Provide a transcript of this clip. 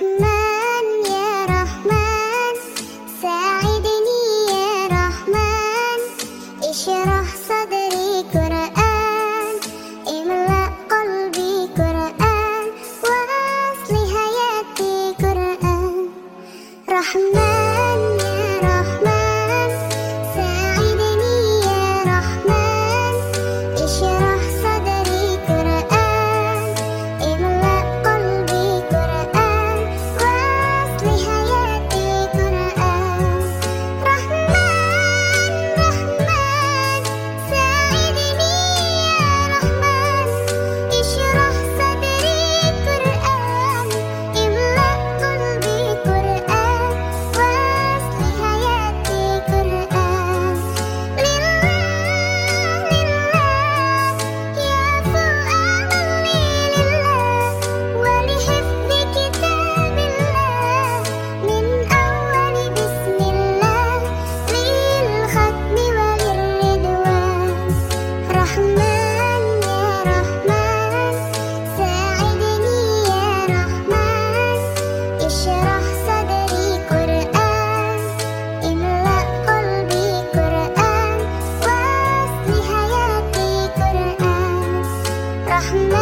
Rahman. Rahman.